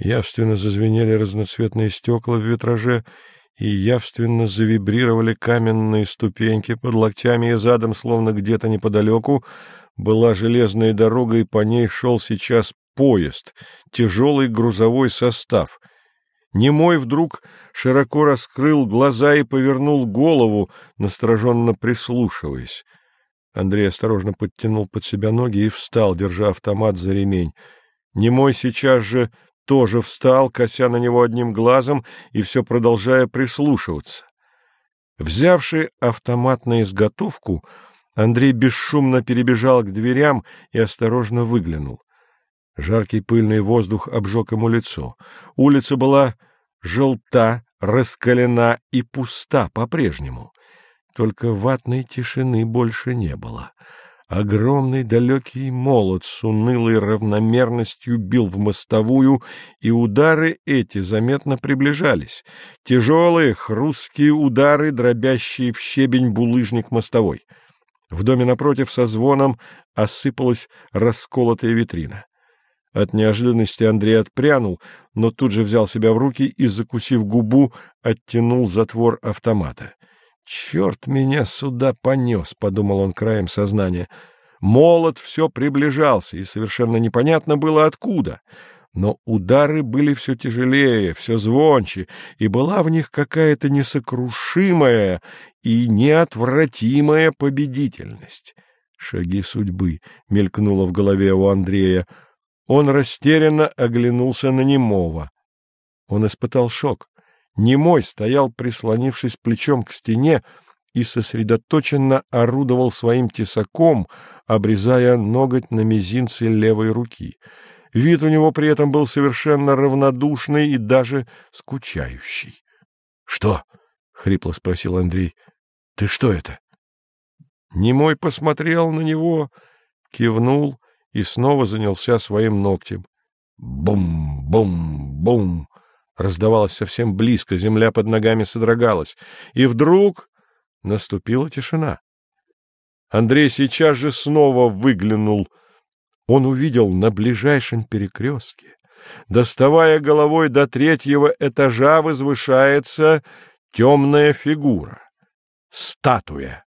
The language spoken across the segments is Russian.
Явственно зазвенели разноцветные стекла в витраже, и явственно завибрировали каменные ступеньки под локтями и задом, словно где-то неподалеку, была железная дорога, и по ней шел сейчас поезд, тяжелый грузовой состав. Немой вдруг широко раскрыл глаза и повернул голову, настороженно прислушиваясь. Андрей осторожно подтянул под себя ноги и встал, держа автомат за ремень. Немой сейчас же тоже встал, кося на него одним глазом и все продолжая прислушиваться. Взявший автомат на изготовку, Андрей бесшумно перебежал к дверям и осторожно выглянул. Жаркий пыльный воздух обжег ему лицо. Улица была желта, раскалена и пуста по-прежнему. Только ватной тишины больше не было. Огромный далекий молот с унылой равномерностью бил в мостовую, и удары эти заметно приближались. Тяжелые, хрусткие удары, дробящие в щебень булыжник мостовой. В доме напротив со звоном осыпалась расколотая витрина. От неожиданности Андрей отпрянул, но тут же взял себя в руки и, закусив губу, оттянул затвор автомата. «Черт меня сюда понес!» — подумал он краем сознания. Молот все приближался, и совершенно непонятно было откуда. Но удары были все тяжелее, все звонче, и была в них какая-то несокрушимая и неотвратимая победительность. «Шаги судьбы» мелькнуло в голове у Андрея. Он растерянно оглянулся на Немова. Он испытал шок. Немой стоял, прислонившись плечом к стене, и сосредоточенно орудовал своим тесаком, обрезая ноготь на мизинце левой руки. Вид у него при этом был совершенно равнодушный и даже скучающий. — Что? — хрипло спросил Андрей. — Ты что это? Немой посмотрел на него, кивнул и снова занялся своим ногтем. Бум-бум-бум! Раздавалось совсем близко, земля под ногами содрогалась. И вдруг наступила тишина. Андрей сейчас же снова выглянул. Он увидел на ближайшем перекрестке, доставая головой до третьего этажа, возвышается темная фигура — статуя.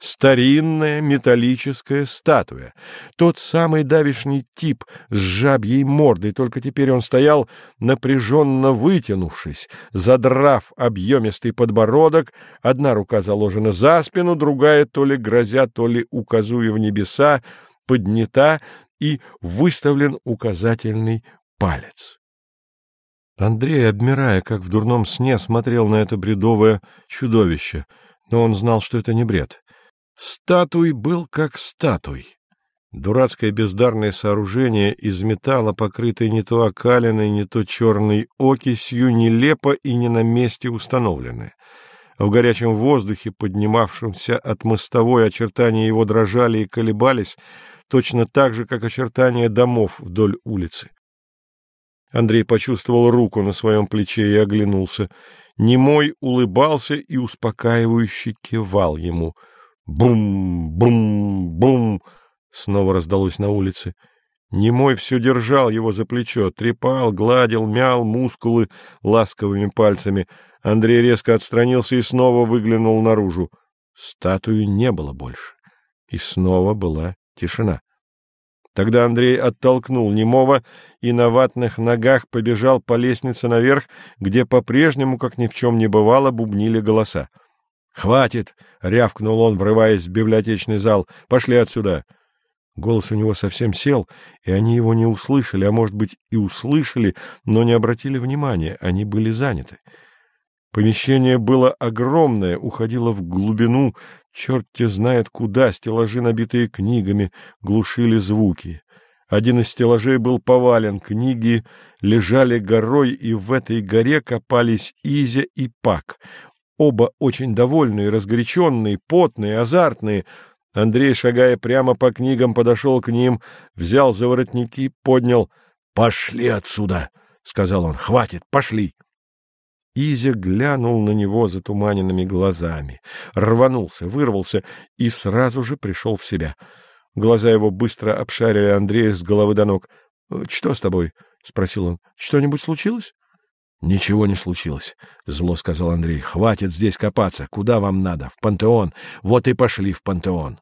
Старинная металлическая статуя. Тот самый давишний тип с жабьей мордой, только теперь он стоял, напряженно вытянувшись, задрав объемистый подбородок, одна рука заложена за спину, другая то ли грозя, то ли указуя в небеса, поднята и выставлен указательный палец. Андрей, обмирая, как в дурном сне, смотрел на это бредовое чудовище, но он знал, что это не бред. Статуй был как статуй. Дурацкое бездарное сооружение из металла, покрытое не то окалиной, не то черной окисью, нелепо и не на месте установленное. В горячем воздухе, поднимавшемся от мостовой, очертания его дрожали и колебались, точно так же, как очертания домов вдоль улицы. Андрей почувствовал руку на своем плече и оглянулся. Немой улыбался и успокаивающе кивал ему — Бум-бум-бум! Снова раздалось на улице. Немой все держал его за плечо, трепал, гладил, мял мускулы ласковыми пальцами. Андрей резко отстранился и снова выглянул наружу. Статуи не было больше. И снова была тишина. Тогда Андрей оттолкнул немого и на ватных ногах побежал по лестнице наверх, где по-прежнему, как ни в чем не бывало, бубнили голоса. «Хватит!» — рявкнул он, врываясь в библиотечный зал. «Пошли отсюда!» Голос у него совсем сел, и они его не услышали, а, может быть, и услышали, но не обратили внимания, они были заняты. Помещение было огромное, уходило в глубину, черт-те знает куда, стеллажи, набитые книгами, глушили звуки. Один из стеллажей был повален, книги лежали горой, и в этой горе копались Изя и Пак. Оба очень довольные, разгоряченные, потные, азартные. Андрей, шагая прямо по книгам, подошел к ним, взял за воротники, поднял. — Пошли отсюда! — сказал он. — Хватит, пошли! Изя глянул на него затуманенными глазами, рванулся, вырвался и сразу же пришел в себя. Глаза его быстро обшарили Андрея с головы до ног. — Что с тобой? — спросил он. — Что-нибудь случилось? — Ничего не случилось, — зло сказал Андрей. — Хватит здесь копаться. Куда вам надо? В пантеон. Вот и пошли в пантеон.